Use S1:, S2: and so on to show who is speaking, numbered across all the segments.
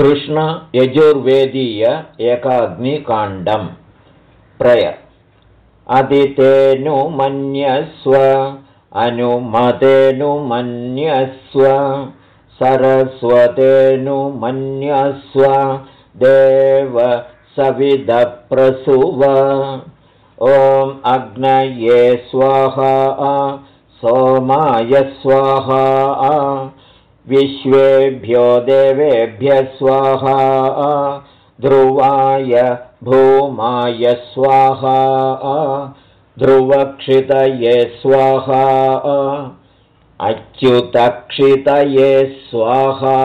S1: कृष्णयजुर्वेदीय एकाग्निकाण्डम्। प्रय। अदितेनुमन्यस्व अनुमतेनुमन्यस्व सरस्वतेनुमन्यस्व देव सविदप्रसुव ॐ अग्नये स्वाहा सोमाय स्वाहा विश्वेभ्यो देवेभ्य स्वाहा। ध्रुवाय भूमाय स्वाहा। ध्रुवक्षितये स्वाहा। अच्युतक्षितये स्वाहा।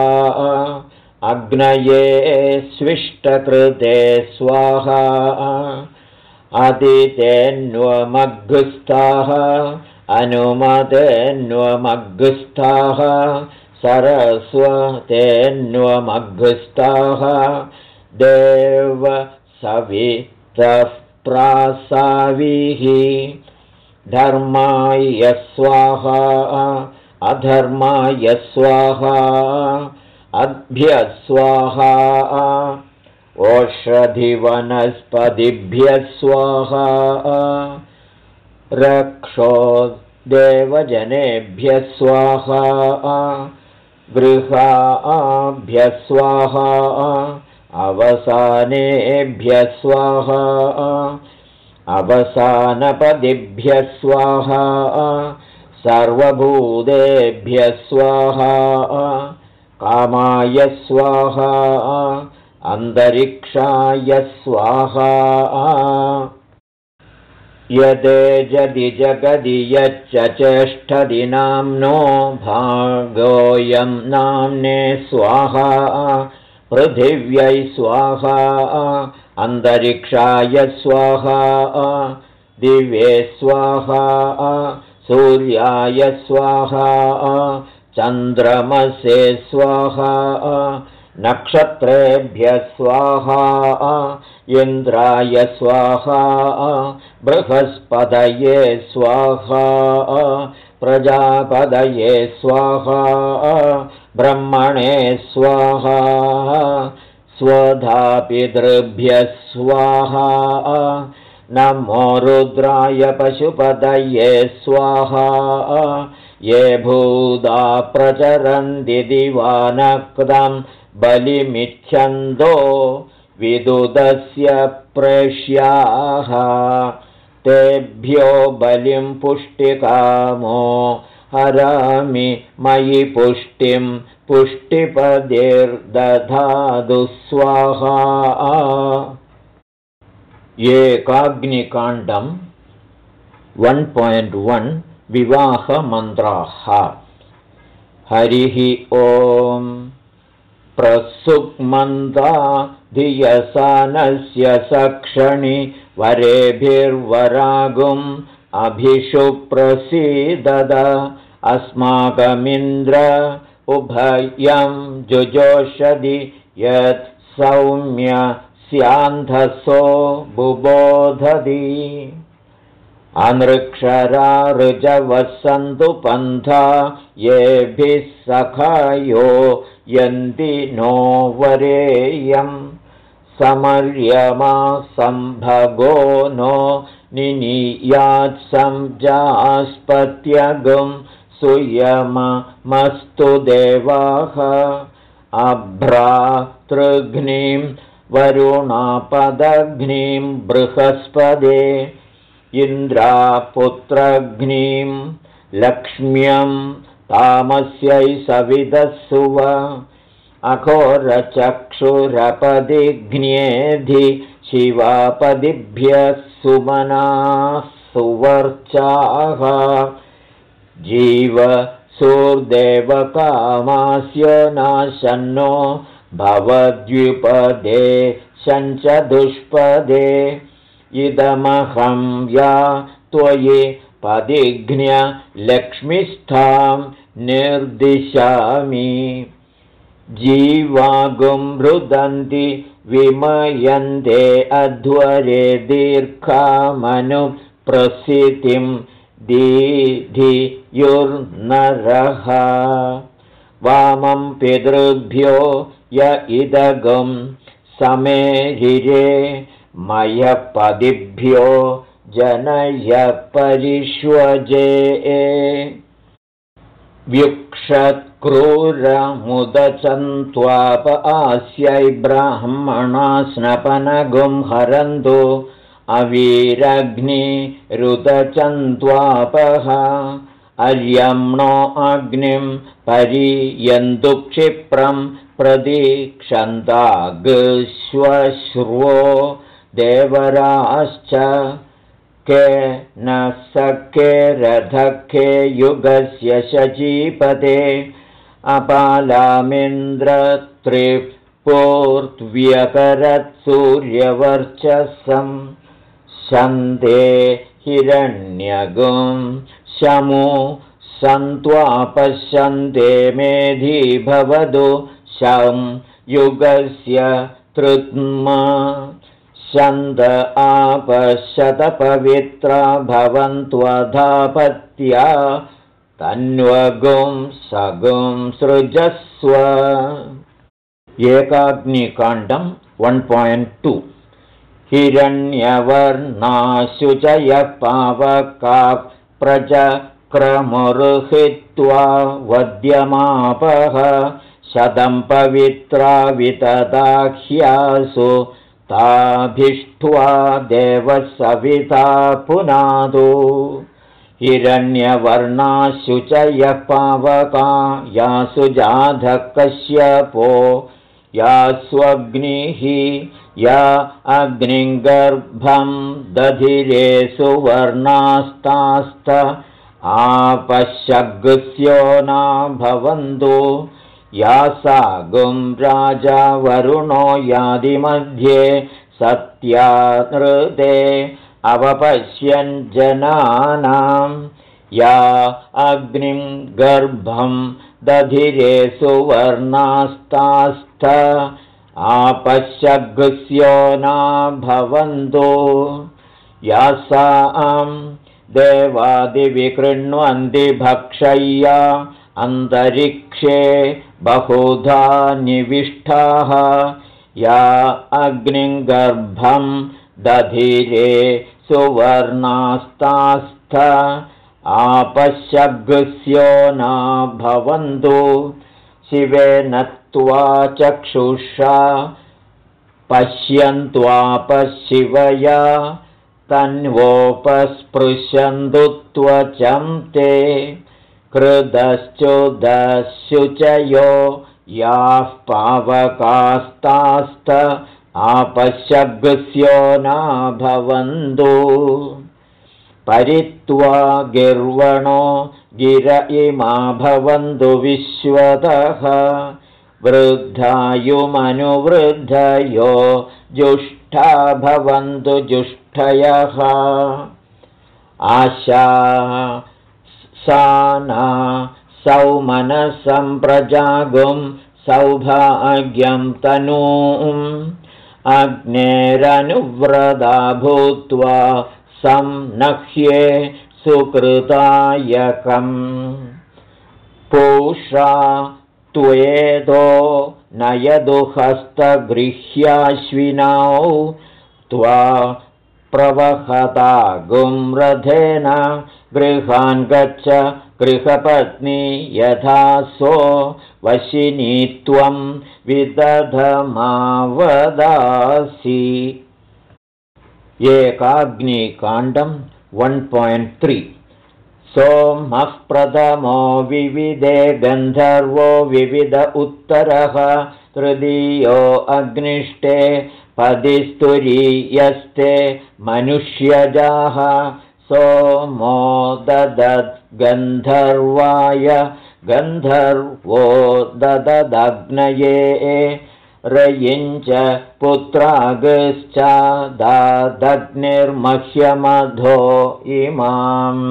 S1: अग्नये स्विष्टकृते स्वाहा। अदितेऽन्वमग्गुस्थाः अनुमतेऽन्वमग्गुस्थाः सरस्वतेऽन्वमग्गुस्थाः देव सवितः प्रासाविः धर्माय स्वाहा अधर्माय स्वाहा अभ्यस्वाहा ओषधिवनस्पतिभ्यः स्वाहा। रक्षो देवजनेभ्यः स्वाहा गृहाभ्यः स्वाहा अवसानेभ्यः स्वाहा अवसानपदिभ्यः स्वाहा सर्वभूतेभ्यः स्वाहा कामाय स्वाहा अन्तरिक्षाय स्वाहा यदि जगदि यच्च चेष्ठदिनाम्नो भागोऽयं नाम्ने स्वाहा पृथिव्यै स्वाहा अन्तरिक्षाय स्वाहा दिव्ये स्वाहा सूर्याय स्वाहा चन्द्रमसे स्वाहा नक्षत्रेभ्यः स्वाहा इन्द्राय स्वाहा बृहस्पदये स्वाहा प्रजापदये स्वाहा ब्रह्मणे स्वाहा स्वधापितृभ्यः स्वाहा नमो रुद्राय पशुपदये स्वाहा ये भूदा प्रचरन्ति दिवानक्तम् बलिमिच्छन्दो विदुदस्य प्रेष्याः। तेभ्यो बलिं पुष्टिकामो हरामि मयि पुष्टिं पुष्टिपदेर्दधातु स्वाहा। एकाग्निकाण्डम् वन् पायिण्ट् वन् विवाहमन्त्राः। हरिः ओम् प्रसुक्मन्दा धियसानस्य सक्षणि वरेभिर्वरागुम् अभिषुप्रसीदद। अस्माकमिन्द्र उभयं जुजोषधि यत् सौम्य स्यान्धसो बुबोधति अनृक्षरा ऋजवसन्तु पन्था येभिः सखायो यन्ति नो वरेयं। समर्यमा सम्भगो नो निनीयात्सञ्जास्पत्यगुं सुयममस्तु देवाः। अभ्रातृघ्निं वरुणापदघ्निं बृहस्पदे इन्द्रापुत्रघ्निं लक्ष्म्यं तामस्यै सविदस्सुव अघोरचक्षुरपदिघ्न्येधि शिवापदिभ्यः सुमनाः सुवर्चाः। जीव सुर्देवकामास्य नाशन्नो भवद्युपदे दुष्पदे इदमहं या त्वयि पदिघ्न्य लक्ष्मीस्थां निर्दिशामि। जीवागुं रुदन्ति विमयन्ते अध्वरे दीर्घामनुप्रसिद्धिं दीधियुर्नरः। वामं पितृभ्यो य इदगं समेरिरे मयपदिभ्यो जनय परिष्वजे व्युक्षत्क्रूरमुदचन्त्वाप आस्यै ब्राह्मणा स्नपनगुं हरन्तु अवीरग्निरुदचन्त्वापः अर्यम्णो अग्निं परियन्तु क्षिप्रं प्रदीक्षन्ताग्श्वश्रुवो देवराश्च के न सखे रथखे युगस्य शचीपते अपालामिन्द्रत्रिपोर्त्व्यकरत्सूर्यवर्चसं शन्दे हिरण्यगुं शमु सन्त्वापश्यन्ते मेधी भवतु शं युगस्य तृत्मा शन्द आपश्यतपवित्रा भवन्त्वधापत्या तन्वगुं सगुं सृजस्व। एकाग्निकाण्डं वन् पायिण्ट् टु हिरण्यवर्णाशुचयः पावका प्रचक्रमुर्हित्वा वद्यमापः। शतं पवित्रा वितदाह्यासु ताभिष्ट्वा देवसविता पुनादो। हिरण्यवर्णाशुचयः पावका यासु जाधकश्यपो यास्वग्निः या अग्निगर्भं दधिरे सुवर्णास्तास्त आपशग्स्यो न भवन्तु या सागुं राजा वरुणो यादिमध्ये सत्यानृते अवपश्यन् जनानां। या अग्निं गर्भं दधिरे सुवर्णास्तास्थ आपश्यग्स्यो न भवन्तु यासां देवादिविकृण्वन्ति भक्षय्या अन्तरिक्षे बहुधा निविष्टाः। या अग्निगर्भं दधिरे सुवर्णास्तास्थ। आपश्यग्स्यो न भवन्तु। शिवेन त्वा चक्षुषा। पश्यन्त्वापशिवया। तन्वोपस्पृशन्तु त्वचं ते कृदश्चुदशुचयो याः पावकास्तास्त आपशग्स्यो न भवन्तु परित्वा गिर्वणो गिर इमा भवन्तु विश्वतः। वृद्धायुमनुवृद्धयो जुष्ठा भवन्तु जुष्ठयः आशा साना सौमनसम्प्रजागुं सौभाग्यं तनूम्। अग्नेरनुव्रता भूत्वा संनह्ये सुकृतायकम्। पूषा त्वेदो नयदुहस्तगृह्याश्विनौ त्वा प्रवहता गुम्रथेन गृहान् गच्छ गृहपत्नी यथा सो वशिनी त्वं विदधमावदासि। एकाग्निकाण्डं वन् पायिण्ट् त्रि सोमः प्रथमो विविधे गन्धर्वो विविध उत्तरः। तृतीयो अग्निष्टे पदिस्तुरीयस्ते मनुष्यजाः सोमो ददद्गन्धर्वाय गन्धर्वो दददग्नये रयिञ्च पुत्रागश्च दादग्निर्मह्यमधो इमाम्।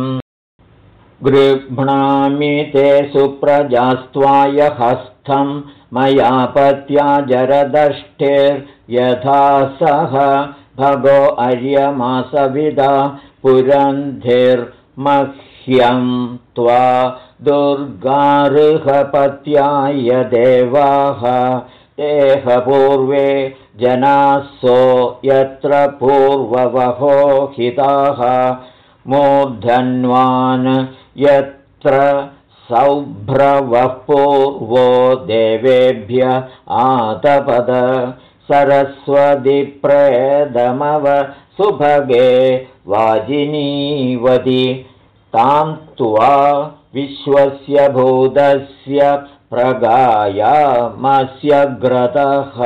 S1: गृह्णामि ते सुप्रजास्त्वाय हस्तं मया पत्या जरदष्टिर्यथा सह भगो अर्यमासविदा पुरन्धिर्मह्यमधो ह्यं त्वा दुर्गार्हपत्याय देवाः एहपूर्वे जनासो यत्र पूर्ववहोहिताः मूर्धन्वान् यत्र सौभ्रवः पूर्वो देवेभ्य आतपद सरस्वतिप्रेदमव सुभगे वाजिनीवति तां त्वा विश्वस्य भूतस्य प्रगायामस्य ग्रतः।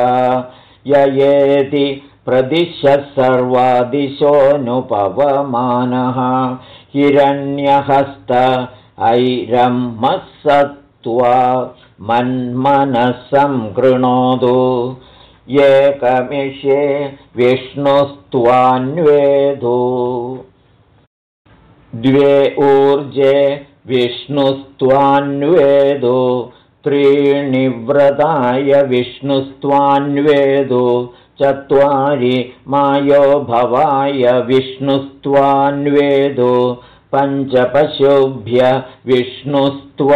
S1: ययेति प्रदिश्य सर्वादिशोऽनुपवमानः हिरण्यहस्त ऐरमसत्त्वा मन्मनसं कृणोतु एकमिषे विष्णुस्त्वान्वेदो द्वे ऊर्जे विष्णुस्त्वान्वेदो त्रीणि व्रताय विष्णुस्त्वान्वेदो चत्वारि मायो भवाय विष्णुस्त्वान्वेदो पञ्चपशुभ्य विष्णुस्त्वान्वेदो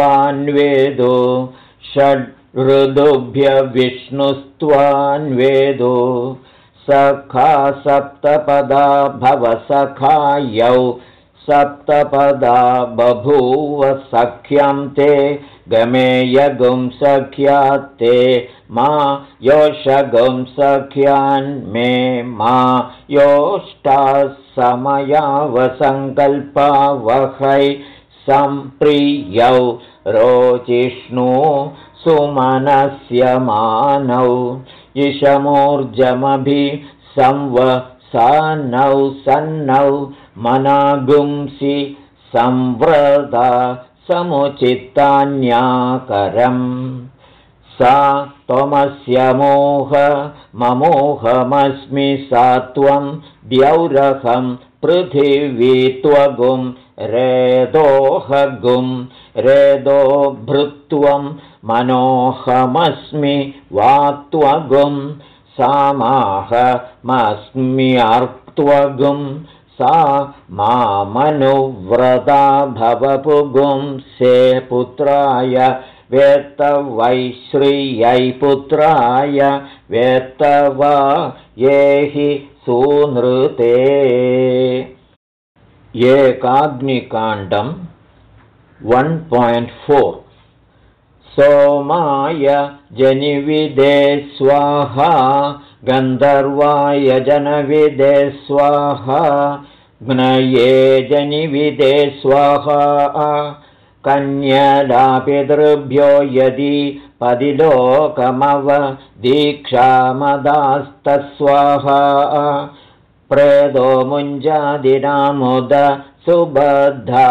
S1: षड् ऋदुभ्य विष्णुस्त्वान्वेदो सखा सप्तपदा भवसखायौ सप्तपदा बभूव सख्यं ते। गमेयगुं सख्यात्ते मा योषगुं सख्यान्मे मा। योष्टाः समयावसङ्कल्पा वहै सम्प्रियौ रोचिष्णु सुमनस्य मानौ इषमूर्जमभि संवसानौ सन्नौ मनागुंसि संव्रता समुचितान्याकरम्। सा त्वमस्य मोह ममोहमस्मि सा त्वं द्यौरहं पृथिवी त्वगुं रेदोहगुं रेदो भृत्वं मनोहमस्मि वा त्वगुं सामाहमस्म्यर्त्वगुं सा मामनुव्रता भवपुगुं से पुत्राय वेत्तवैश्रियै पुत्राय वेत्तवा ये हि सूनृते। एकाग्निकाण्डम् वन् पायिण्ट् फोर् सोमाय जनिविदे स्वाहा गन्धर्वाय जनविदे स्वाहा ज्ञये जनिविदे स्वाहा कन्यदापितृभ्यो यदि पदिलोकमव दीक्षामदास्तस्वाहा प्रेदो मुञ्जादिनामुद सुबद्धा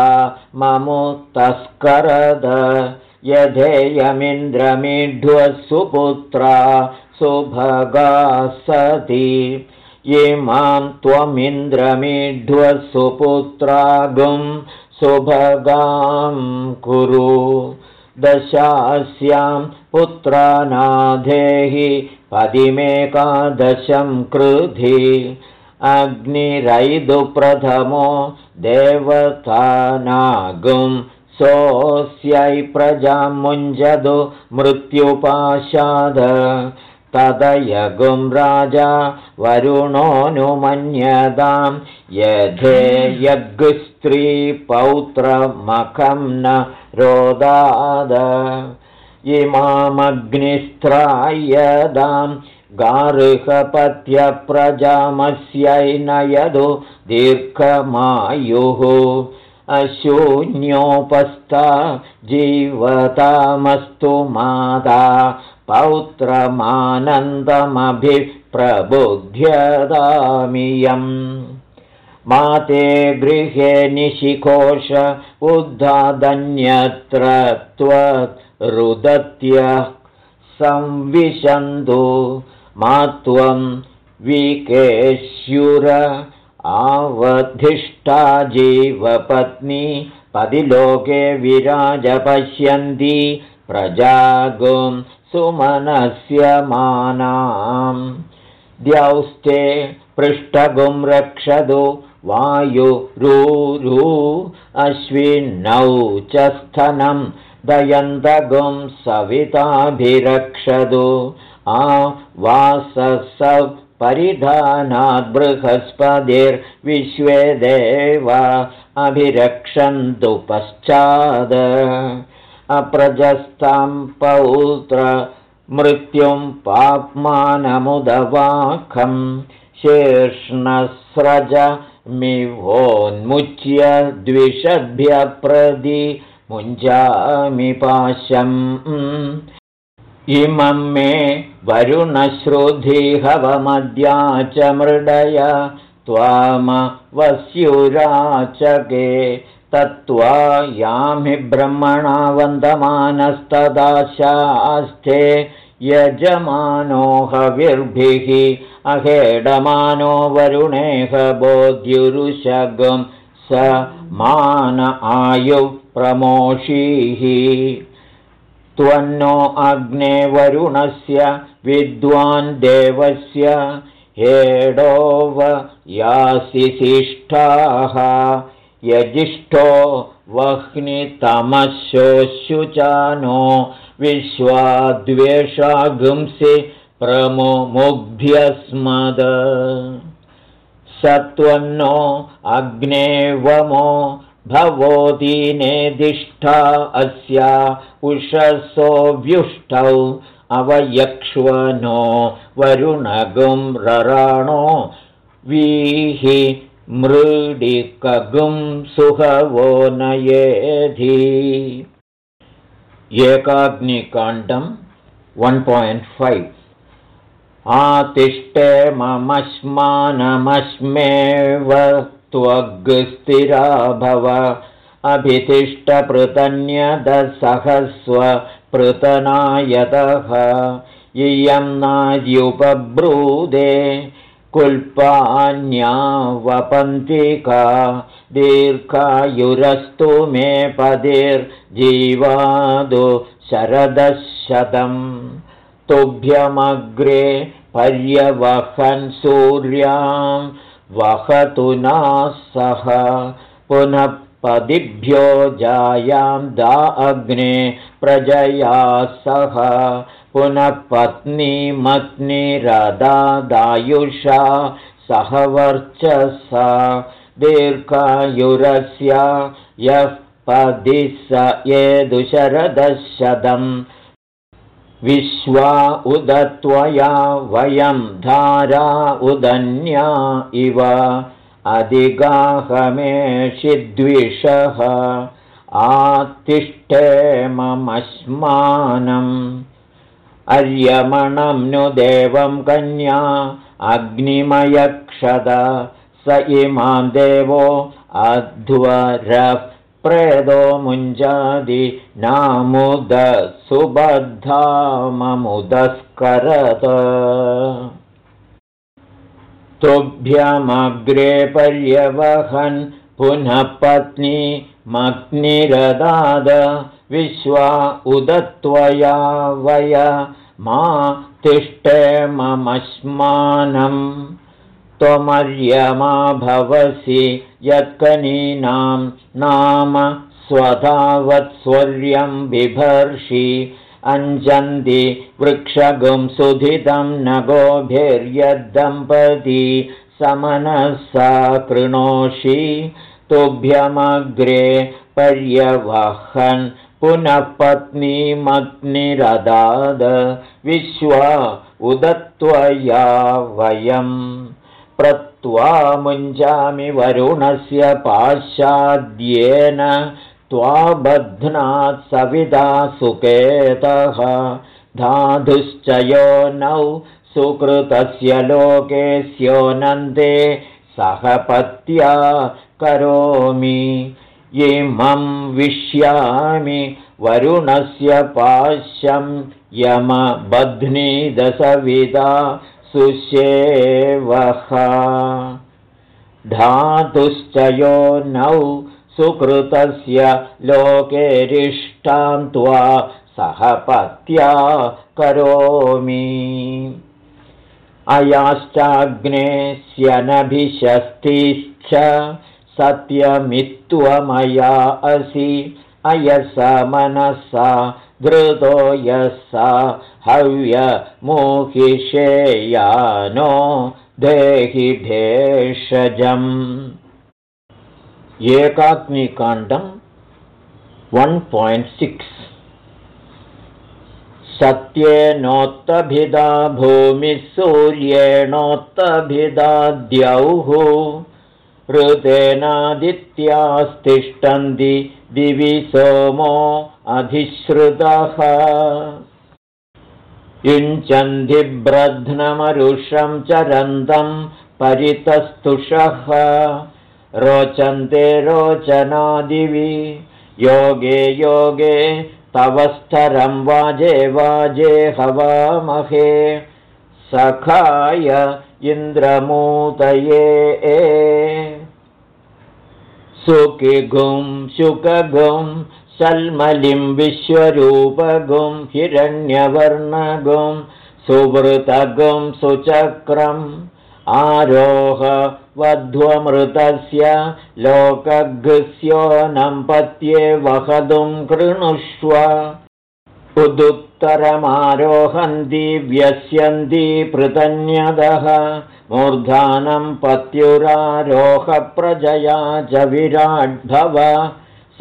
S1: ममुत्तस्करद यधेयमिन्द्रमिढ्वसुपुत्रा सुभगा सति। इमां त्वमिन्द्रमिढ्वसुपुत्रागुं सुभगां कुरु। दशास्यां पुत्रानाधेहि पदिमेकादशं कृधि। अग्निरैदुप्रथमो देवतानागुं सोऽस्यै प्रजां मुञ्जतु मृत्युपाशाद। तदयगुं राजा वरुणोऽनुमन्यतां यथेयग्स्त्रीपौत्रमखं न रोदाद। इमामग्निस्त्रायदां गार्हपत्यप्रजामस्यै नयदु दीर्घमायुः अशून्योपस्था जीवतामस्तु माता पौत्रमानन्दमभिप्रबुध्यदामियम्। माते गृहे निशिकोश उद्धादन्यत्र त्वरुदत्य संविशन्तु मा त्वं विकेश्युर आवधिष्ठा जीवपत्नी पदिलोके विराजपश्यन्ति प्रजागुं सुमनस्य मानाम्। द्यौस्ते पृष्ठगुं रक्षतु वायुरूरु अश्विनौ च स्थनं दयन्तगुं सविताभिरक्षतु। आ वासस बृहस्पतिर्विश्वे देव अभिरक्षन्तु पश्चाद अप्रजस्तं पौत्र मृत्युं पाप्मानमुदवाखं शीर्ष्णस्रजमिवोन्मुच्य द्विषद्भ्यप्रदि मुञ्जामि पाशम् इमं मे वरुणश्रुधिहवमद्या च मृडय त्वामवस्युराचके तत्त्वा यामि ब्रह्मणा वन्दमानस्तदाशास्ते यजमानो हविर्भिः अहेडमानो वरुणेह बोध्युरुषगं स मान आयुप्रमोषीः त्वन्नो अग्ने वरुणस्य विद्वान् देवस्य हेडोव यासिशिष्ठाः यजिष्ठो वह्नितमशोऽशुचानो विश्वाद्वेषागुंसि प्रमुमुग्ध्यस्मद। सत्वन्नो अग्नेवमो भवोदीनेदिष्ठा अस्या उषसोऽव्युष्टौ अवयक्ष्वनो वरुणगुं रराणो वीहि मृडिकगुं सुहवो नयेधि। एकाग्निकाण्डम् वन् पायिण्ट् फैव् आतिष्ठे ममश्मानमश्मेव त्वग्स्थिरा भव अभितिष्ठपृतन्यदसहस्वपृतनायतः इयं नार्युपब्रूदे कुल्पान्यावपन्तिका दीर्घायुरस्तु मे पदिर्जीवादु शरदशतं तुभ्यमग्रे पर्यवहन् सूर्यां वहतु नाः सह। पुनः पदिभ्यो जायां दा अग्ने प्रजया सह। पुनः पत्नीमत्निरदादायुषा सह वर्चसा। दीर्घायुरस्य यः पदि स येदुशरदशतम् विश्वा उदत्वया वयं धारा उदन्या इव अधिगाहमेषिद्विषः आतिष्ठे ममश्मानम् अर्यमणं नु देवं कन्या अग्निमयक्षद स इमां देवो अध्वरः प्रेदो मुञ्जादि नामुद सुबद्धाममुदस्करत तुभ्यमग्रे पर्यवहन् पुनः पत्नी मग्निरदाद विश्वा उदत्वया वय मा तिष्ठे ममश्मानम् त्वमर्यमा भवसि यत्कनीनां नाम स्वधावत्स्वर्यं बिभर्षि अञ्जन्ति वृक्षगुं सुधितं न गोभिर्यद्दम्पती समनसा कृणोषि। तुभ्यमग्रे पर्यवहन् पुनः पत्नीमग्निरदाद विश्वा उदत्वया प्रत्वा मुञ्जामि वरुणस्य पाश्चाद्येन त्वा बध्नात् सविदा सुकेतः। धाधुश्च यो नौ सुकृतस्य लोके स्योनन्दे सहपत्या करोमि। इमं विश्यामि वरुणस्य पाश्यं यमबध्निदसविदा सुषेवः धातुश्च यो नौ सुकृतस्य लोकेरिष्टां त्वा सहपत्या करोमि। अयाश्चाग्ने स्यनभिशस्तिश्च सत्यमित्वमया असि अयस मनसा धृतो यः सा हव्यमोहिषेयानो देहि भेषजम्। एकाग्निकाण्डम् वन् पायिण्ट् सिक्स् सत्येनोत्तभिदा भूमिः सूर्येणोत्तभिदा द्यौः ऋतेनादित्यास्तिष्ठन्ति दिवि सोमो अधिश्रुतः। युञ्चन्धिब्रध्नमरुषं चरन्तं परितस्तुषः। रोचन्ते रोचनादिवि। योगे योगे तवस्थरं वाजे वाजे हवामहे। सखाय इन्द्रमूतये। सुकिगुं शुकगुं सल्मलिं विश्वरूपगुं हिरण्यवर्णगुं सुवृतगुं सुचक्रम् आरोह वध्वमृतस्य लोकघृस्योनं पत्ये वहदुं कृणुष्व। उदुत्तरमारोहन्ति व्यस्यन्ति पृतन्यदः मूर्धानं पत्युरारोहप्रजया च विराड्भव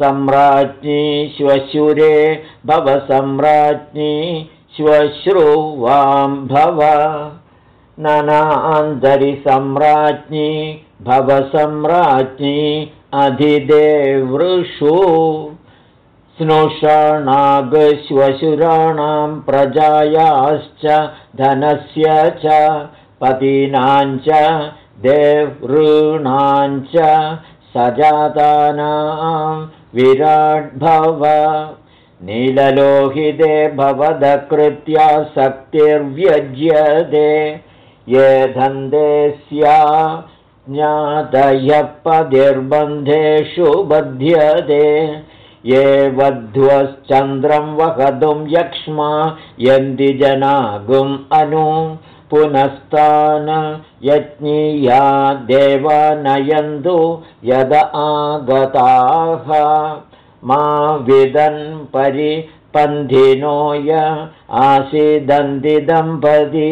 S1: सम्राज्ञी श्वशुरे भव सम्राज्ञी श्वश्रुवां भव। ननान्तरिसम्राज्ञी भवसम्राज्ञी अधिदेवृषु। स्नुषाणागश्वशुराणां प्रजायाश्च धनस्य च पतीनाञ्च देवॄणाञ्च सजातानां विराड्भव। नीललोहिते भवदकृत्या शक्तिर्व्यज्यते। ये धन्दे स्या ज्ञातयपदिर्बन्धेषु बध्यते। ये वध्वश्चन्द्रं वहतुं यक्ष्मा यन्ति जनागुम् अनु पुनस्तान यज्ञीया देवा नयन्तु यद आगताः। मा विदन् परिपन्थिनो य आसीदन्तिदम्पती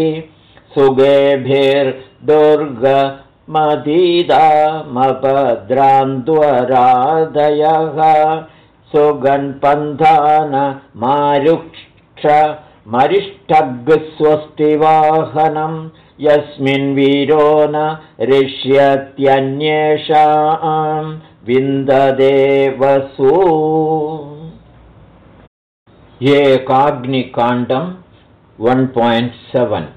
S1: सुगेभिर्दुर्गमतीतामपद्रान्त्वरादयः सुगन्पन्थानमारुक्ष मरिष्ठग्स्वस्तिवाहनं यस्मिन् वीरो न ऋष्यत्यन्येषां विन्ददेवसु। एकाग्निकाण्डं वन् पायिण्ट् सेवेन्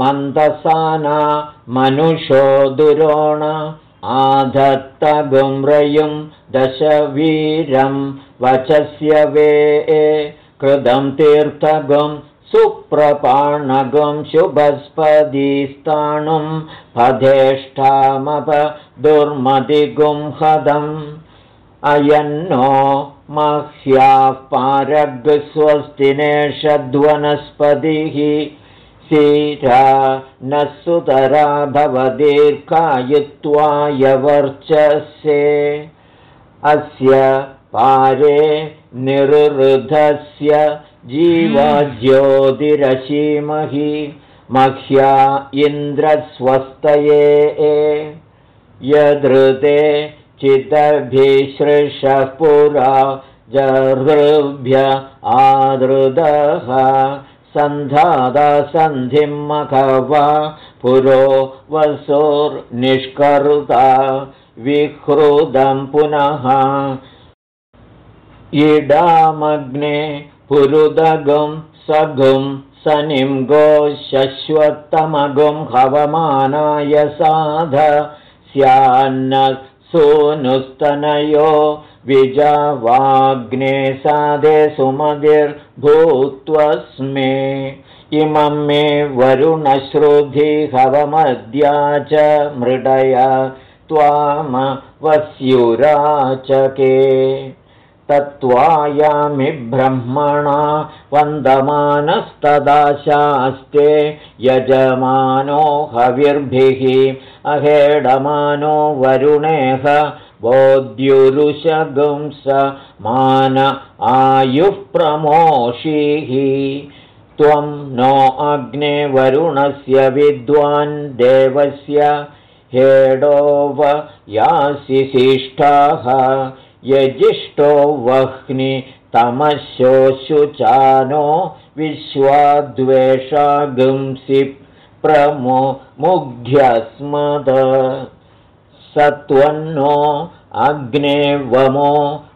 S1: मन्दसाना मनुषो दुरोण आधत्तगुम्रयुं दशवीरं वचस्य वे कृतं तीर्थगुं सुप्रपाणगुं शुभस्पदीस्ताणुं पधेष्ठामप दुर्मदिगुंहदम् अयन्नो मह्याः पारग्स्वस्तिनेषद्वनस्पतिः ीरा न सुतरा भवदीर्घायुत्वाय वर्चसे अस्य पारे निरुधस्य जीवज्योतिरशीमहि मह्या इन्द्रस्वस्तये यदृते चितभिसृषः पुरा जहृभ्य आदृदः सन्धादासन्धिं मखवा पुरो वसोर्निष्करुता विहृदं पुनः इडामग्ने पुरुदगुं सगुं सनिं गोशश्वत्तमगुं हवमानाय साध स्यान्न सूनुस्तनयो विजावाग्ने साधे सुमतिर्भूत्वस्मे इमं मे वरुणश्रुधिहवमद्या च मृडय त्वामवस्युराचके तत्त्वायामि ब्रह्मणा वन्दमानस्तदा शास्ते यजमानो हविर्भिः अहेडमानो वरुणेह बोद्युरुषगुंस मान आयुः प्रमोषिः। त्वं नो अग्ने वरुणस्य विद्वान् देवस्य हेडोव यासि शिष्टाः यजिष्ठो वह्नि तमशोशुचानो विश्वाद्वेषागुंसि प्रमो मुग्ध्यस्मद सत्वन्नो अग्ने वमो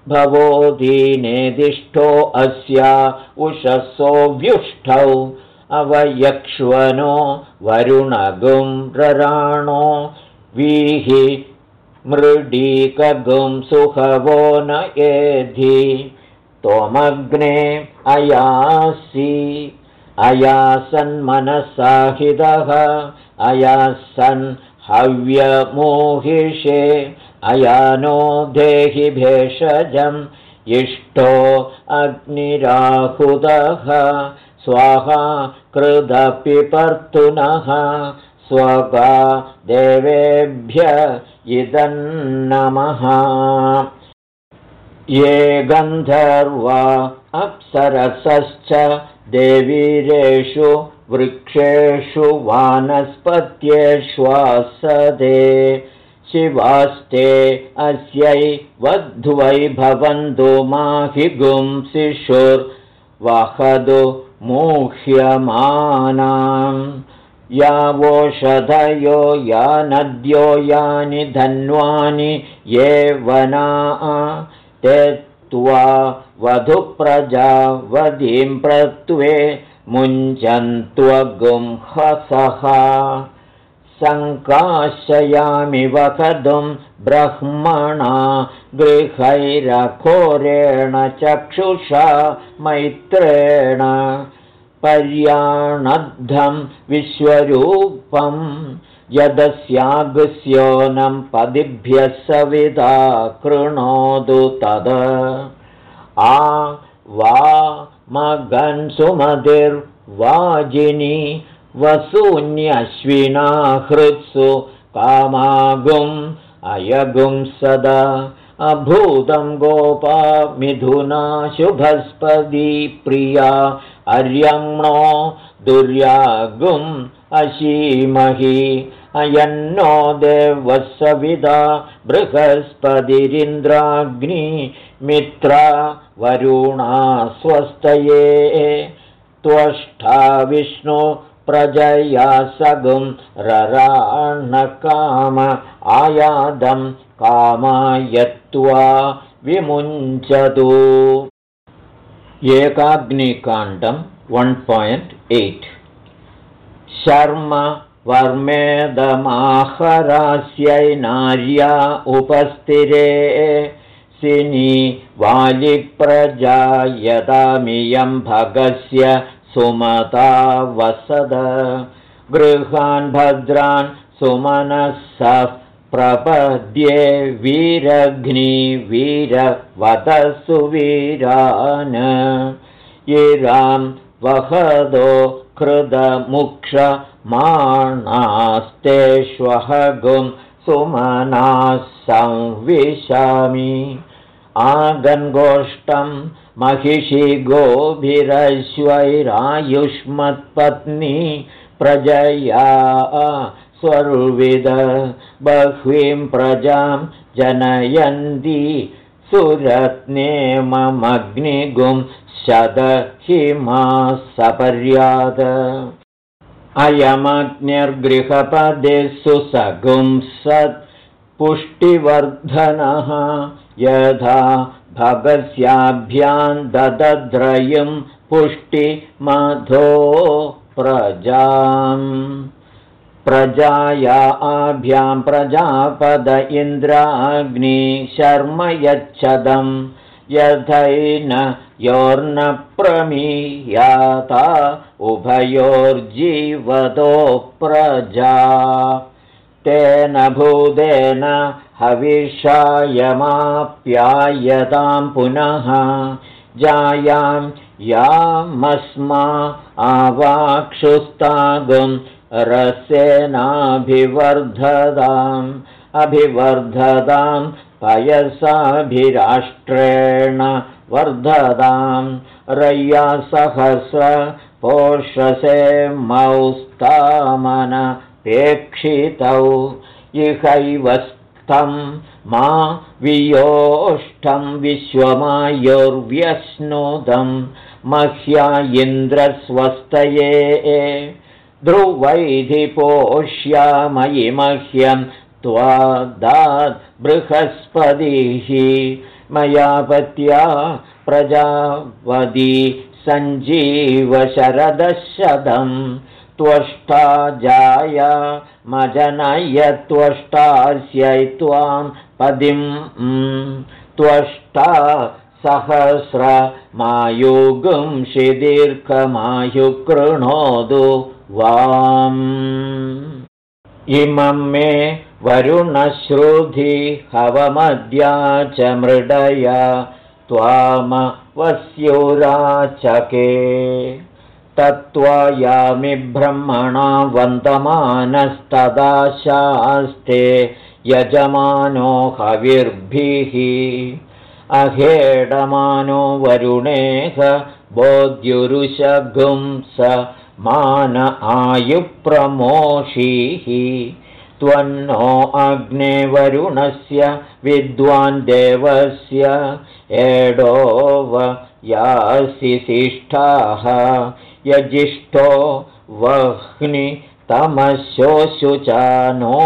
S1: भवो दीनेदिष्ठो अस्या उषसो व्युष्ठौ अवयक्ष्वनो वरुणगुं रराणो वीहि मृडीकगुं सुहवो न एधि त्वमग्ने अयासि। अयासन्मनसाहितः अयासन् हव्यमोहिषे अयानो देहि भेषजम् इष्टो अग्निराहुदः स्वाहा कृदपिपर्तुनः स्वगा देवेभ्य इदन्नमः। ये गन्धर्वा अप्सरसश्च देवीरेषु वृक्षेषु वानस्पत्येष्वासदे। शिवास्ते अस्यै वध्वै भवन्तु माहि गुंसिषुर्वहदु मुह्यमानाम् यावोषधयो या नद्यो यानि धन्वानि ये वना ते त्वा वधीं प्रत्वे मुञ्चन्त्वगुंहसः सङ्काशयामि वकदुं ब्रह्मणा गृहैरघोरेण चक्षुषा मैत्रेण पर्याणद्धं विश्वरूपं यदस्यागस्योनं पदिभ्यः सविदा कृणोतु तद। आ वा मगन्सुमतिर्वाजिनी वसून्यश्विना हृत्सु कामागुम् अयगुं सदा अभूतं गोपा मिथुना शुभस्पदी प्रिया अर्यम्णो दुर्यागुम् अशीमहि। अयन्नो देवसविदा बृहस्पतिरिन्द्राग्नि मित्रा वरुणा स्वस्तये। त्वष्टा विष्णु प्रजया सगुं रराणकाम आयादं कामायत्वा विमुञ्चतु। एकाग्निकाण्डं वन् पायिण्ट् एय्ट् शर्म वर्मेदमाहरास्यै नार्या उपस्थिरे। सिनी वालिप्रजा यदामियं भगस्य सुमता वसद। गृहान् भद्रान् सुमनः प्रपद्ये वीरघ्नि वीरवतसुवीरान् इरां वहदो कृदमुक्षमाणास्तेष्वहगुं सुमनाः संविशामि। आगन्गोष्ठं महिषी गोभिरश्वैरायुष्मत्पत्नी प्रजया स्वर्विद बह्वीं प्रजां जनयन्ती सुरत्नेममग्निगुं शदहिमा सपर्याद अयमग्निर्गृहपदे सुसगुंसत् पुष्टिवर्धनः यथा भगस्याभ्यां ददद्रयं पुष्टिमधो प्रजाम्। प्रजाया आभ्यां प्रजापद इन्द्राग्नि शर्म यच्छदं यथैन योर्न प्रमीयाता उभयोर्जीवतो प्रजा। तेन भूदेन हविषायमाप्यायतां पुनः जायां यामस्मा आवाक्षुस्तागुं रसेनाभिवर्धताम् अभिवर्धतां पयसाभिराष्ट्रेण वर्धतां रय्या सहस्र पोषसे मौस्तामनपेक्षितौ मा वियोष्ठं विश्वमायुर्व्यश्नुदं मह्या इन्द्रस्वस्तये ध्रुवैधिपोष्यामयि मह्यं त्वादात् बृहस्पतिः मया पत्या प्रजावदी सञ्जीवशरदशतं त्वष्टा जाया मजनयत्वष्टास्यै त्वां पदिं त्वष्टा सहस्रमायुगुंषि दीर्घमायुकृणोतु वाम्। इमं मे वरुणश्रुधि हवमद्या च मृडया त्वामवस्युराचके तत्त्वायामि ब्रह्मणा वन्दमानस्तदा शास्ते यजमानो हविर्भिः। अहेडमानो वरुणेह बोध्युरुषगुंस मान आयुप्रमोषीः। त्वन्नो अग्ने वरुणस्य विद्वान् देवस्य एडोव यासिष्ठाः यजिष्ठो वह्नि तमशोऽशुचानो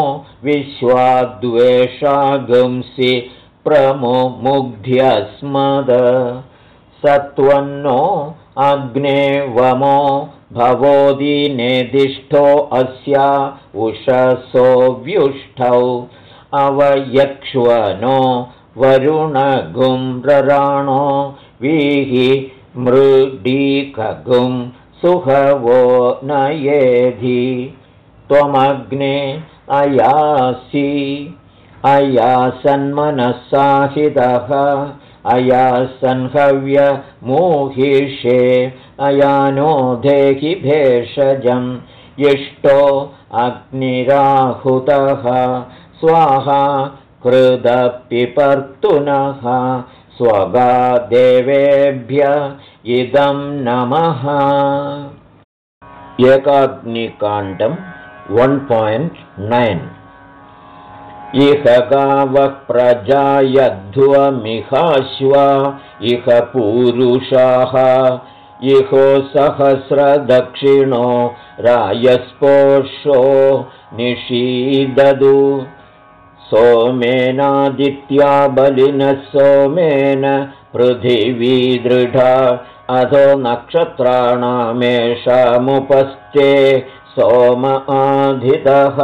S1: विश्वाद्वेषागुंसि प्रमुमुग्ध्यस्मद। स त्वन्नो अग्ने वमो भवोदीनेदिष्ठो अस्या उषसो व्युष्ठौ। अवयक्ष्वनो वरुणगुम्रराणो वीहि मृडीकगुं सुहवो नयेधि त्वमग्ने अयासि। अयासन्मनःसाहितः अयासन्हव्यमोहिषे अयानो देहि भेषजम् इष्टो अग्निराहुतः। स्वाहा कृदपिपर्तुनः स्वगा देवेभ्य इदं नमः। एकाग्निकाण्डं वन् पायिण्ट् नैन् इह गावः प्रजायध्वमिहाश्वा इह पूरुषाः इहो सहस्रदक्षिणो रायस्पोषो निषीददु सोमेनादित्या बलिनः सोमेन पृथिवी दृढा। अधो नक्षत्राणामेषामुपस्थे सोम आधितः।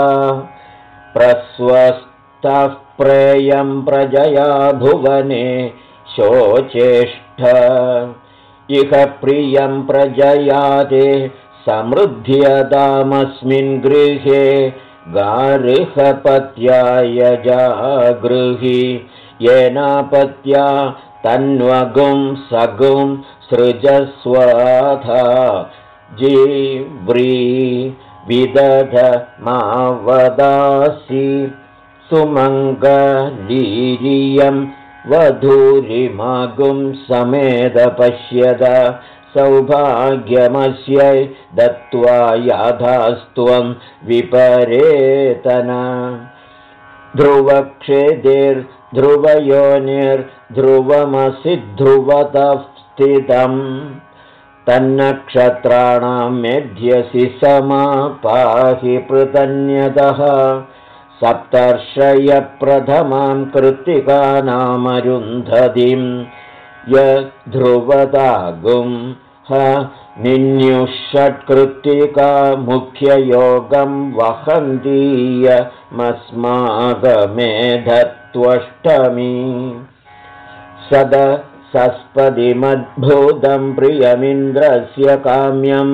S1: प्रस्वस्तः प्रेयं प्रजया भुवने शोचेष्ठ। इह प्रियं प्रजयाते समृद्ध्यतामस्मिन् गृहे गार्हपत्याय जागृहि येनापत्या तन्वगुं सगुं सृजस्वाथा जीव्री विदध मा वदासि सुमङ्गलीरियं वधूरिमागुं समेद पश्यद सौभाग्यमस्यै दत्त्वा याधास्त्वं विपरेतन। ध्रुवक्षेदिर्ध्रुवयोनिर्ध्रुवमसि ध्रुवतः स्थितम्। तन्नक्षत्राणां मेध्यसि पाहि पृतन्यतः। सप्तर्षयप्रथमां कृत्तिकानामरुन्धतिं। यध्रुवतागुं ह निन्युषट्कृत्तिका मुख्ययोगं वहन्तीयमस्माकमेधत्वष्टमी सद सस्पदिमद्भुतं प्रियमिन्द्रस्य काम्यं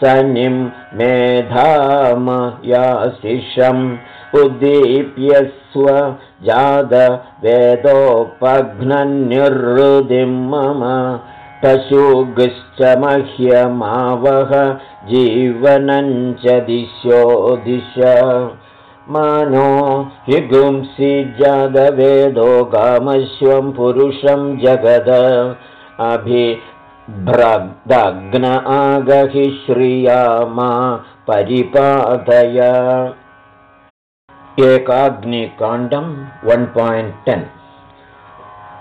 S1: सनिं मेधामयाशिषम् उद्दीप्य स्व जातवेदोपघ्ननिरुदिं मम पशुगश्च मह्यमावह जीवनञ्च दिशो दिश। मनो हिगुंसि जातवेदो गामश्वं पुरुषं जगद। अभिभ्रग्दग्न आगहि श्रिया मा परिपादय। एकाग्निकाण्डं वन् पायिण्ट् टेन्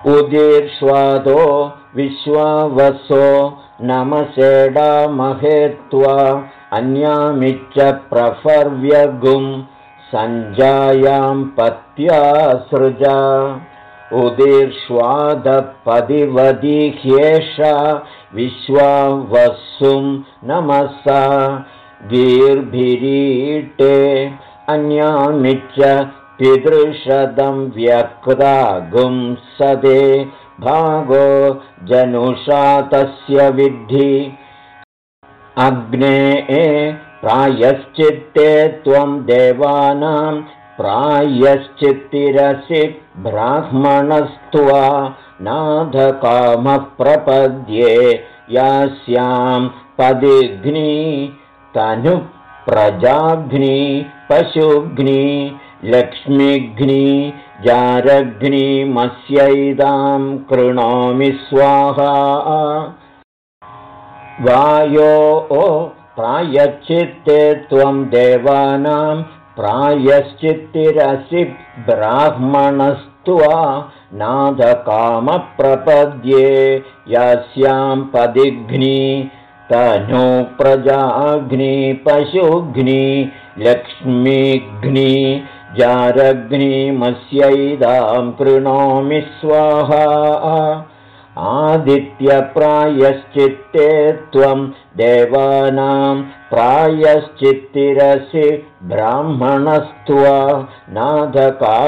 S1: उदीर्ष्वादो विश्वावसो नमसेडा महेत्वा अन्यामिच्च प्रफर्व्यगुं सञ्जायां पत्यासृजा। उदीर्ष्वादपदिवदिह्येषा विश्वावसुं नमसा। गीर्भिरीटे अन्यामिच्च पितृशतं व्यक्तागुं सदे भागो जनुषा तस्य विद्धि। अग्ने प्रायश्चित्ते त्वं देवानां प्रायश्चित्तिरसि ब्राह्मणस्त्वा नाथकामप्रपद्ये यास्यां पदिघ्नि तनु प्रजाघ्नि पशुघ्नि लक्ष्मीघ्नि जारघ्निमस्यैदां कृणोमि स्वाहा। वायो ओ प्रायश्चित्ते त्वं देवानां प्रायश्चित्तिरसि ब्राह्मणस्त्वा नादकामप्रपद्ये यस्यां पदिघ्नि तनु प्रजाग्नि पशुघ्नि लक्ष्मीघ्नि जारग्निमस्यैदां कृणोमि स्वाहा। आदित्यप्रायश्चित्ते त्वं देवानां प्रायश्चित्तिरसि ब्राह्मणस्त्वा नाथकामप्रपद्ये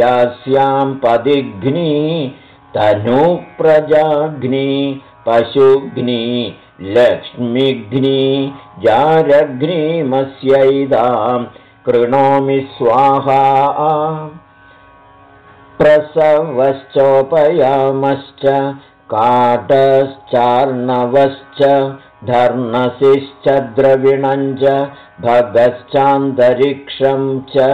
S1: यास्यां पदिघ्नि तनुप्रजाग्नि पशुघ्नि लक्ष्मीघ्नि जारघ्निमस्यैदां कृणोमि स्वाहा। प्रसवश्चोपयामश्च काटश्चार्णवश्च धर्णसिश्च द्रविणञ्च भगश्चान्तरिक्षं च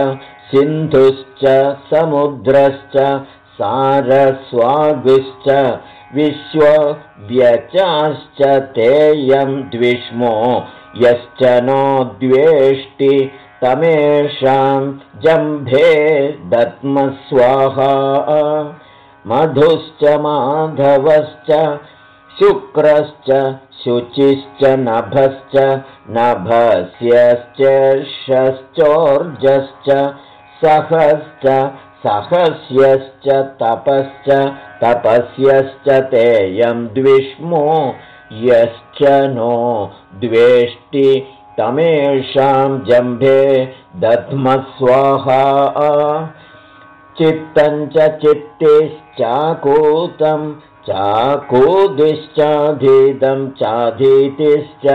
S1: सिन्धुश्च समुद्रश्च सारस्वागुश्च विश्वव्यचाश्च तेयं द्विष्मो यश्च नो द्वेष्टि तमेषां जम्भे दत्मस्वाहा मधुश्च माधवश्च शुक्रश्च शुचिश्च नभश्च नभस्यश्चोर्जश्च सहश्च सहस्यश्च तपश्च तपस्यश्च तेयं द्विष्मो यश्च नो द्वेष्टि तमेषां जम्भे दध्मस्वाहा चित्तञ्च चित्तिश्चाकूतं चाकूदिश्चाधीतं चाधीतिश्च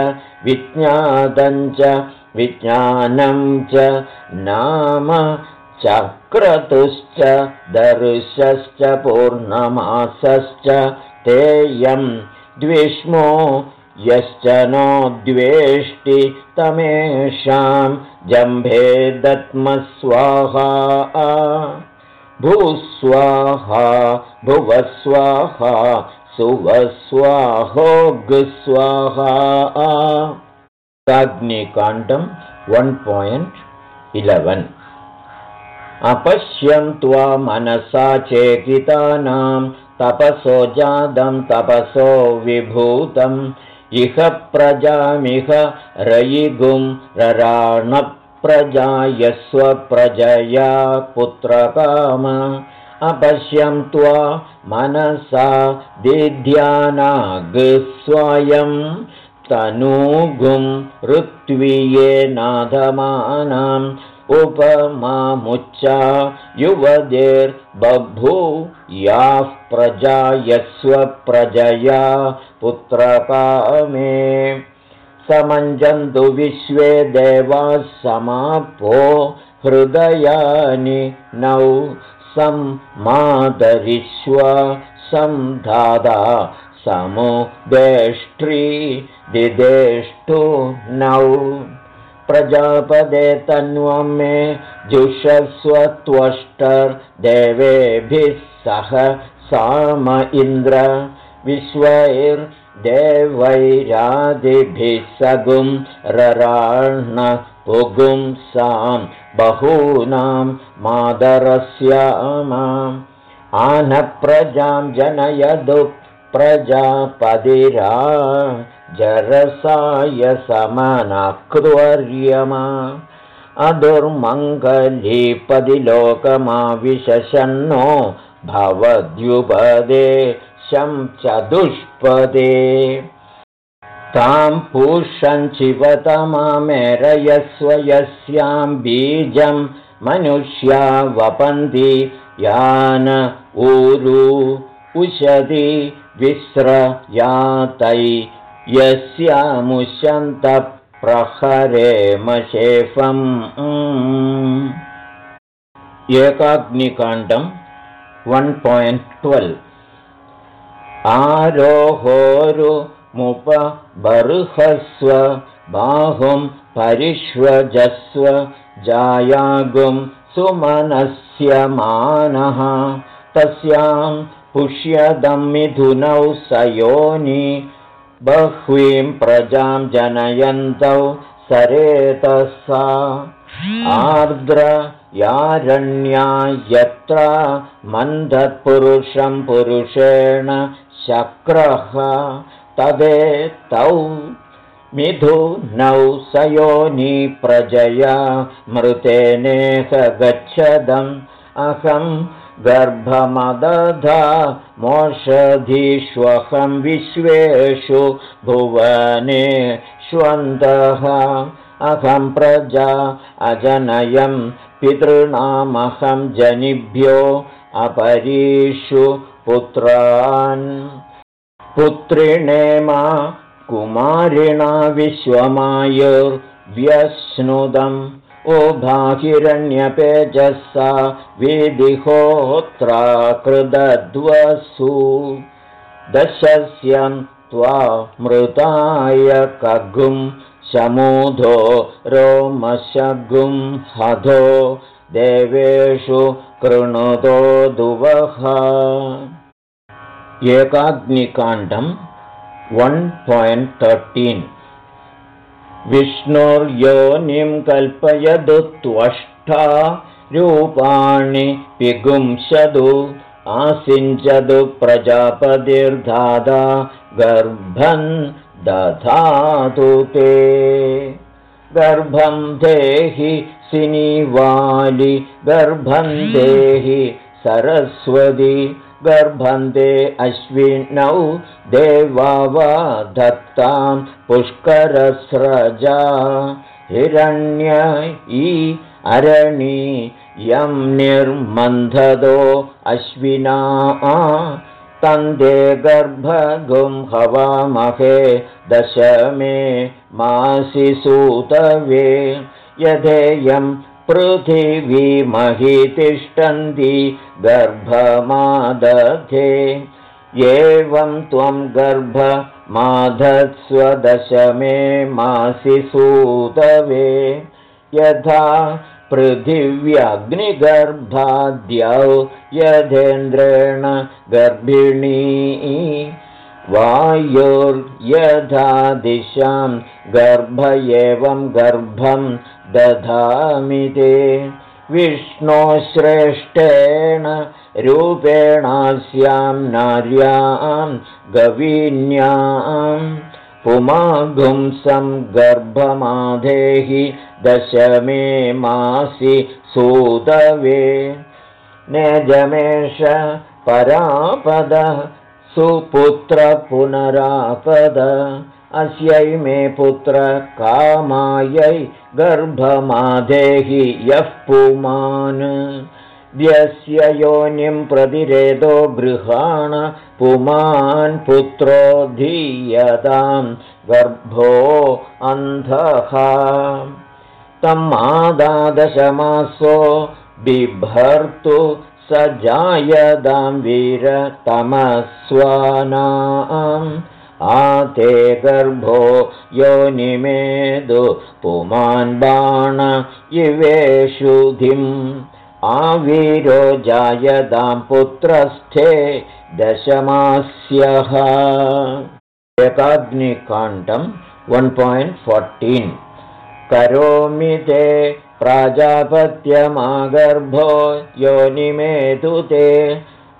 S1: विज्ञातञ्च विज्ञानं च नाम चक्रतुश्च दर्शश्च पूर्णमासश्च तेयं द्विष्मो यश्च नो द्वेष्टि तमेषां जम्भे दत्मस्वाहा भूस्वाहा भुवस्वाहा सुवस्वाहोगस्वाहा अग्निकाण्डं वन् पायिण्ट् इलेवन् अपश्यं त्वा मनसा चेकितानां तपसो जातं तपसो विभूतम् इह प्रजामिह रयिगुं रराणप्रजायस्वप्रजया पुत्रकाम। अपश्यं त्वा मनसा दिध्यानागस्वयं तनूगुं ऋत्विये नाधमानां उपमामुच्चा युवदेर्बभू याः प्रजायस्वप्रजया पुत्रकामे। समञ्जन्तु विश्वे देवाः समापो हृदयानि नौ संमादरिष्व संधादा समुदेष्ट्री दिदेष्टु नौ प्रजापदे तन्वं मे जुषस्वत्वष्टर्देवेभिः सह साम इन्द्र विश्वैर्देवैरादिभिः सगुं रराणपुगुं सां बहूनां मादरस्यामाम् आनप्रजां जनयदु प्रजापदिरा जरसाय समनकृवर्यमा अदुर्मङ्गलीपदि लोकमाविशन्नो भवद्युपदे शं चतुष्पदे। तां पूषञ्चिवतमामेरयस्व यस्यां बीजं मनुष्या वपन्ति यान ऊरु उशति विस्रयातै यस्यामुष्यन्तप्रहरेमशेफम् एकाग्निकाण्डम् वन् पायिण्ट् ट्वेल्व् आरोहोरुमुपबर्हस्व बाहुं परिष्वजस्व जायागुं सुमनस्य मानः। तस्यां पुष्यदं मिथुनौ सयोनि बह्वीं प्रजां जनयन्तौ सरेतसा। आर्द्र यारण्या यत्र मन्दत्पुरुषं पुरुषेण शक्रः। तदेतौ मिथुनौ सयोनि प्रजया मृतेनेह गच्छदम्। अहं गर्भमदधा मोषधीष्वहं विश्वेषु भुवने श्वन्तः। अहं प्रजा अजनयं पितॄणामहं जनिभ्यो अपरीषु पुत्रान्। पुत्रिणेमा कुमारिणा विश्वमायुर्व्यश्नुदम् उभाहिरण्यपेजसा विधिहोत्राकृदध्वसु दशस्यं त्वा मृताय कगुं शमूधो रोमशगुं हधो देवेषु कृणुतो दुवः। एकाग्निकाण्डं वन् पायिण्ट् तर्टीन् विष्णोर्योनिं कल्पयदु त्वष्टा रूपाणि पिगुंशदु आसिञ्चदु प्रजापतिर्धादा गर्भं दधातु ते। गर्भं देहि सिनिवालि गर्भं देहि सरस्वती गर्भन्ते अश्विनौ देवा वा धत्तां पुष्करस्रजा। हिरण्य इ अरणि यं निर्मन्धदो अश्विना। तन्दे गर्भगुं हवामहे दशमे मासि सूतवे। यथेयं पृथिवीमहि तिष्ठन्ति गर्भमादधे। एवं त्वं गर्भमाधत्स्वदशमे मासि सूतवे। यथा पृथिव्यग्निगर्भाद्यौ यथेन्द्रेण गर्भिणी। वायुर्यथा दिशां गर्भ एवं गर्भं दधामि ते। विष्णोश्रेष्ठेण रूपेणास्यां नार्यां गवीन्यां पुमागुंसं गर्भमाधेहि दशमे मासि सूतवे नेजमेष परापद सुपुत्र पुनरापद अस्यै मे पुत्र कामायै गर्भमाधेहि यः पुमान्। व्यस्य योनिं प्रतिरेदो गृहाण पुमान् पुत्रो धीयतां गर्भो अन्धः। तं मादादशमासो बिभर्तु स जायदां वीरतमस्वानाम् आते गर्भो योनिमेदु पुमान् बाण इवेषुधिम् आवीरो जायदां पुत्रस्थे दशमास्यः। एकाग्निकाण्डं वन् पायिण्ट् फोर्टीन् करोमि ते प्राजापत्यमागर्भो योनिमेतु ते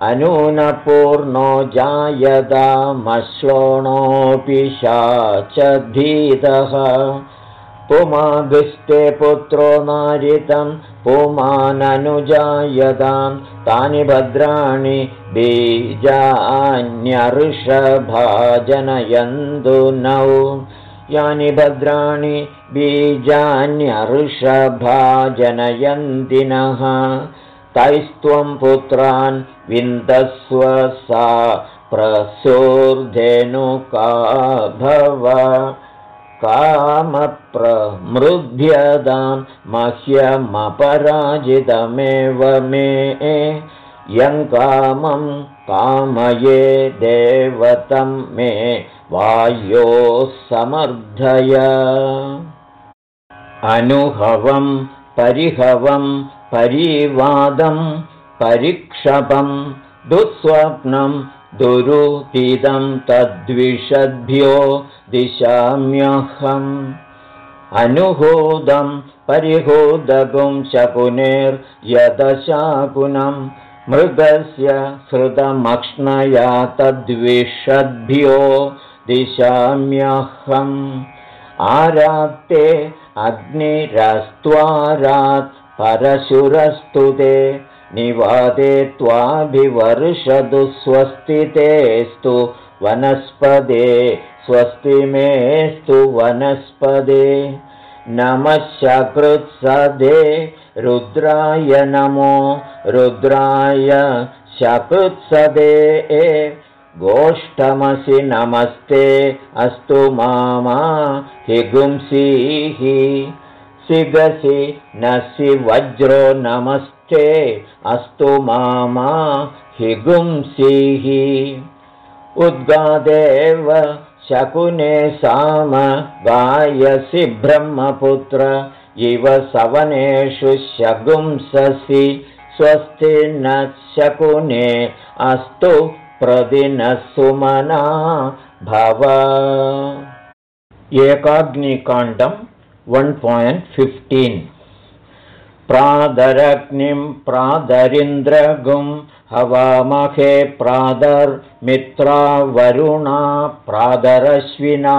S1: अनूनपूर्णो जायदामश्रोणोऽपि शाचधीतः। पुमाभिस्ते पुत्रो नारितं पुमाननुजायतां तानि भद्राणि बीजान्यर्षभाजनयन्तु नौ यानि भद्राणि बीजान्यर्षभाजनयन्तिनः तैस्त्वं पुत्रान् विन्दस्व सा प्रसूर्धेनुका भव कामप्रमृध्यतां मह्यमपराजितमेव मे। यङ्कामं कामये देवतं मे वायोः समर्थय। अनुभवं परिहवं परिवादं परिक्षपं दुःस्वप्नं दुरुदिदं तद्विषद्भ्यो दिशाम्यहम्। अनुहूदं परिहूदगुं शकुनेर्यदशाकुनं मृगस्य श्रुतमक्ष्णया तद्विषद्भ्यो दिशाम्यहम्। आरात्ते अग्निरस्त्वारात् परशुरस्तु ते निवादे त्वाभिवर्षतु स्वस्तितेस्तु वनस्पदे स्वस्ति मेस्तु वनस्पदे शकृत्सदे रुद्राय नमो रुद्राय शकृत्सदे गोष्ठमसि नमस्ते अस्तु मामा हिगुंसीः सिगसि नसि वज्रो नमस्ते। अस्तु मामा हिगुंसीः उद्गादेव शकुने साम गायसि ब्रह्मपुत्र। इव सवनेषु शगुंससि स्वस्ति न शकुने। अस्तु सुमना भव। एकाग्निकाण्डम् वन् पायिण्ट् फिफ्टीन् प्रादरग्निं प्रादरिन्द्रगुं हवामहे प्रादर्मित्रा वरुणा प्रादरश्विना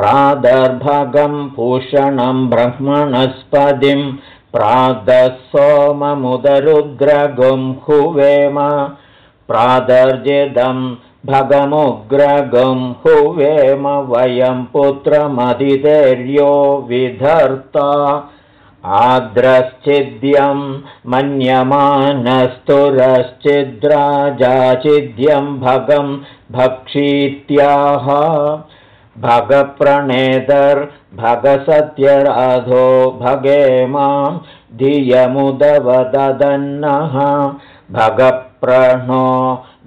S1: प्रादर्भगं भूषणं ब्रह्मणस्पतिं प्रादः सोममुदरुद्रगुं हुवेम प्रादर्जिदं भगमुग्रगं हुवेम वयं पुत्रमधिधैर्यो विधर्ता। आद्रश्चिद्यं मन्यमानस्तुरश्चिद्राजाचिद्यं भगं भक्षीत्याह। भगप्रणेदर्भगसत्यराधो भगे मां धियमुदवदन्नः भगप्रणो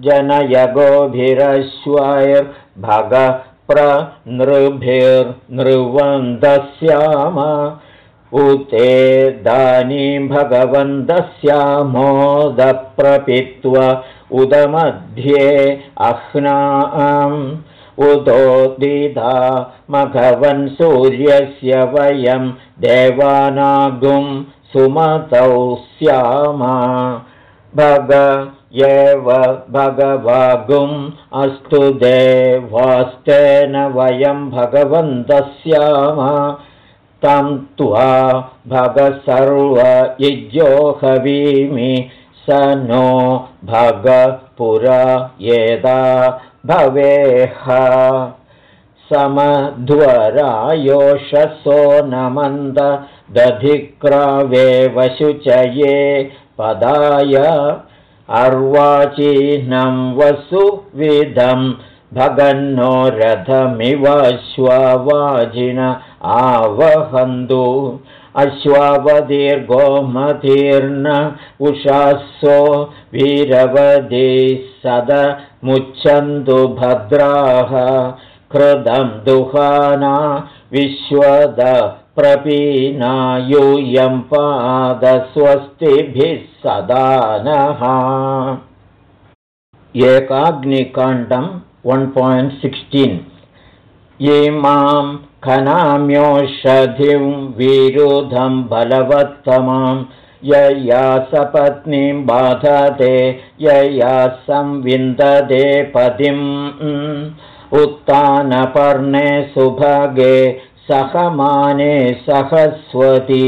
S1: जनयगोभिरश्वैर्भगप्रनृभिर्नृवन्दस्याम उते दानीं भगवन्तस्यामोदप्रपित्व उदमध्ये अह्नाम्। उदोदिधा मघवन् सूर्यस्य वयं देवानागुं सुमतौ स्याम। भग एव भगवागुम् अस्तु देवास्तेन वयं भगवन्तस्याम। तं त्वा भग सर्व स नो भग पुरा येदा भवेह। समध्वरायोषसो नमन्द दधिक्रावेव शुचये पदाय अर्वाचीनं वसुविदं भगन्नो रथमिव श्ववाजिन आवहन्तु। अश्वावदीर्घोमतीर्न उषासो वीरवदी सदमुच्छन्तु भद्राः। कृतं दुहाना विश्वद प्रपीना यूयं पादस्वस्तिभिः सदा नः। एकाग्निकाण्डं वन् पायिण्ट् सिक्स्टीन् इमां खनाम्योषधिं विरुधं बलवत्तमां। यया सपत्नीं बाधते यया संविन्दते पतिम्। उत्तानपर्णे सुभगे सहमाने सहस्वती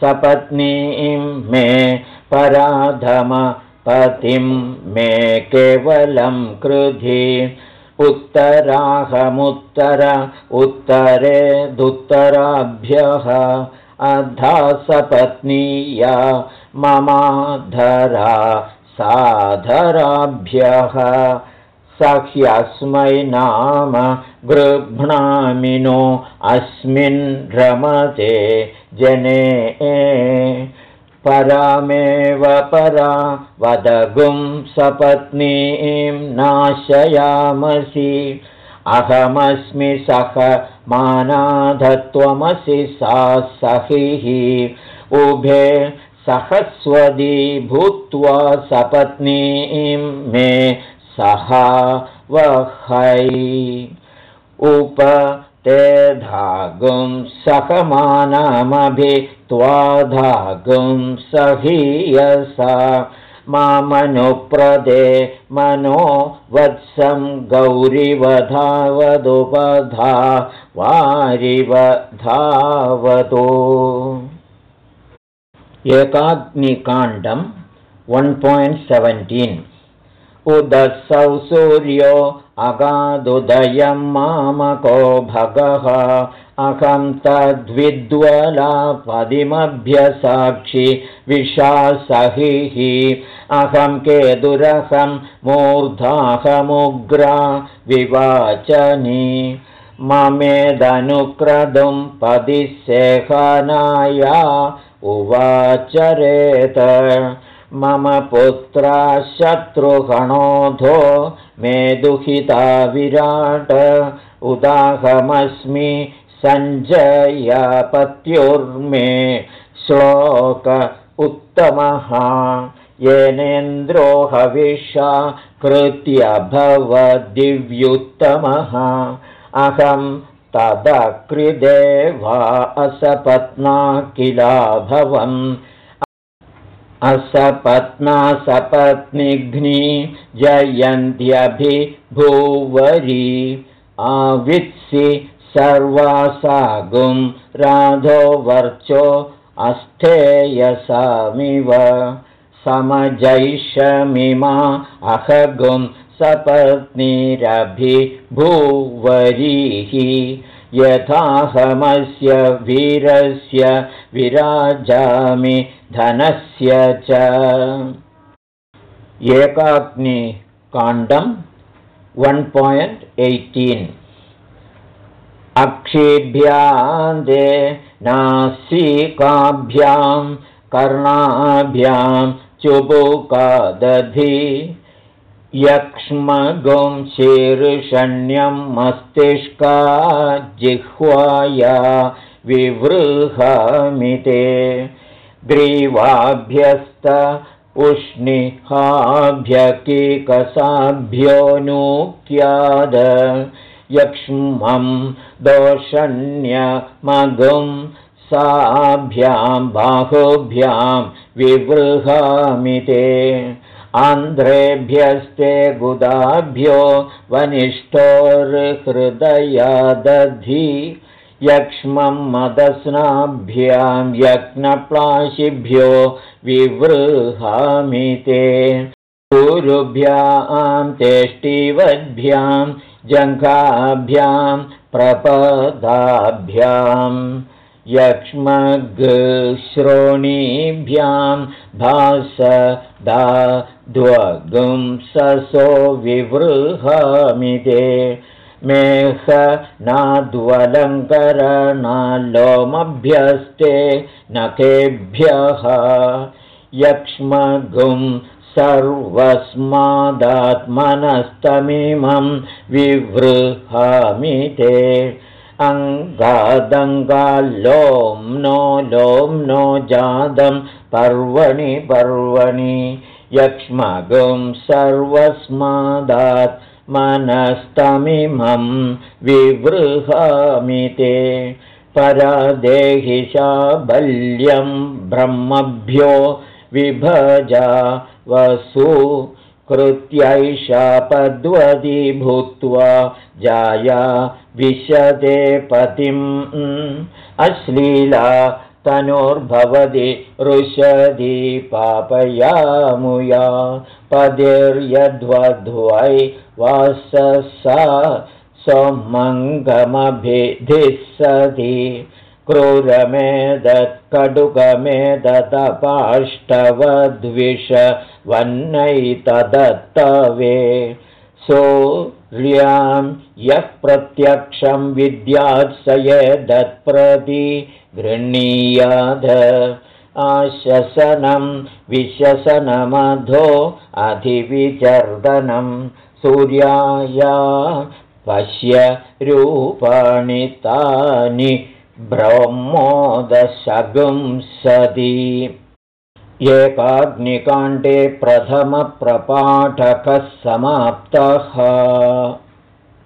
S1: सपत्नीं मे पराधमपतिं मे केवलं कृधि। उत्तराहमुत्तर उत्तरे दुत्तराभ्यः अधा सपत्नीया ममाधरा साधराभ्यः। सह्यस्मै नाम गृह्णामिनो अस्मिन् रमते जने। परामेव परा वदगुं सपत्नीं नाशयामसि। अहमस्मि सह मानाधत्वमसि सा सहिः। उभे सहस्वदी भूत्वा सपत्नीं मे सहा वहै उप ते धागुं सहमानमभि त्वाधागुं सहीयसा मामनुप्रदे मनो वत्सं गौरिवधावदुपधा वारिवधावतो एकाग्निकाण्डं वन् पायिण्ट् सेवेण्टीन् उदसौ सूर्यो अगादुदयं मामको भगः अहं तद्विद्वलापदिमभ्यसाक्षि विशासहिः अहं केतुरहं मूर्धाहमुग्रा विवाचनि। ममेदनुक्रदुं पदिसेहनाया उवाचरेत मम पुत्रा शत्रुगणोधो मे दुहिता विराट। उदाहमस्मि सञ्जयपत्युर्मे श्लोक उत्तमः। येनेन्द्रो हविषा कृत्य भवदिव्युत्तमः अहं तदकृदेवा असपत्ना किलाभवम् असपत्ना सपत्निघ्नि जयन्त्यभिभूवरी। आवित्सि सर्वासागुं राधो वर्चो अस्थेयसामिव समजैषमिमा अहगुं सपत्नीरभिभूवरीः यथाहमस्य वीरस्य विराजामि धनस्य च। एकाग्निकाण्डं वन् पायिण्ट् एय्टीन् अक्षिभ्यादे नासिकाभ्यां कर्णाभ्यां चुबुकादधि यक्ष्मगुं शीर्षण्यं मस्तिष्का जिह्वाया विवृहमिते ग्रीवाभ्यस्त उष्णिहाभ्यकीकसाभ्योऽनूक्याद यक्ष्मं दोषण्यमगुं साभ्यां बाहुभ्यां विवृहामिते आन्ध्रेभ्यस्ते गुदाभ्यो वनिष्ठोर्हृदयादधि। यक्ष्मं मदस्नाभ्यां यज्ञप्लाशिभ्यो विवृहामिते गुरुभ्यां तेष्टिवद्भ्यां जङ्घाभ्यां प्रपदाभ्यां। यक्ष्मगश्रोणीभ्यां भासदाध्वगुं ससो विवृहामिदे मेघनाद्वलङ्करणाल्लोमभ्यस्ते नखेभ्यः। यक्ष्मगुं सर्वस्मादात्मनस्तमिमं विवृहामि ते। अङ्गादङ्गाल्लों नो लों नो जातं पर्वणि पर्वणि यक्ष्मगुं सर्वस्मादात् मनस्तमिमं विवृहामि ते। परादेहि शाबल्यं ब्रह्मभ्यो विभजा वसु कृत्यैषा पद्वती भूत्वा जाया विशदे पतिम्। अश्लीला तनुर्भवति ऋषदि पापयामुया पदिर्यद्वध्वै वाससा स्वमङ्गमभिधिस्सति क्रूरमेदत्कडुकमेदतपाष्टवद्विषवह्नैतदत्तवे सूर्यां यः प्रत्यक्षं विद्यात् स यदत्प्रति गृह्णीयाद आशसनं विशसनमधो अधिविचर्दनं सूर्याया पश्य रूपाणि तानि ब्रह्मोदशगुंसति एकाग्निकाण्डे प्रथमप्रपाठकः समाप्तः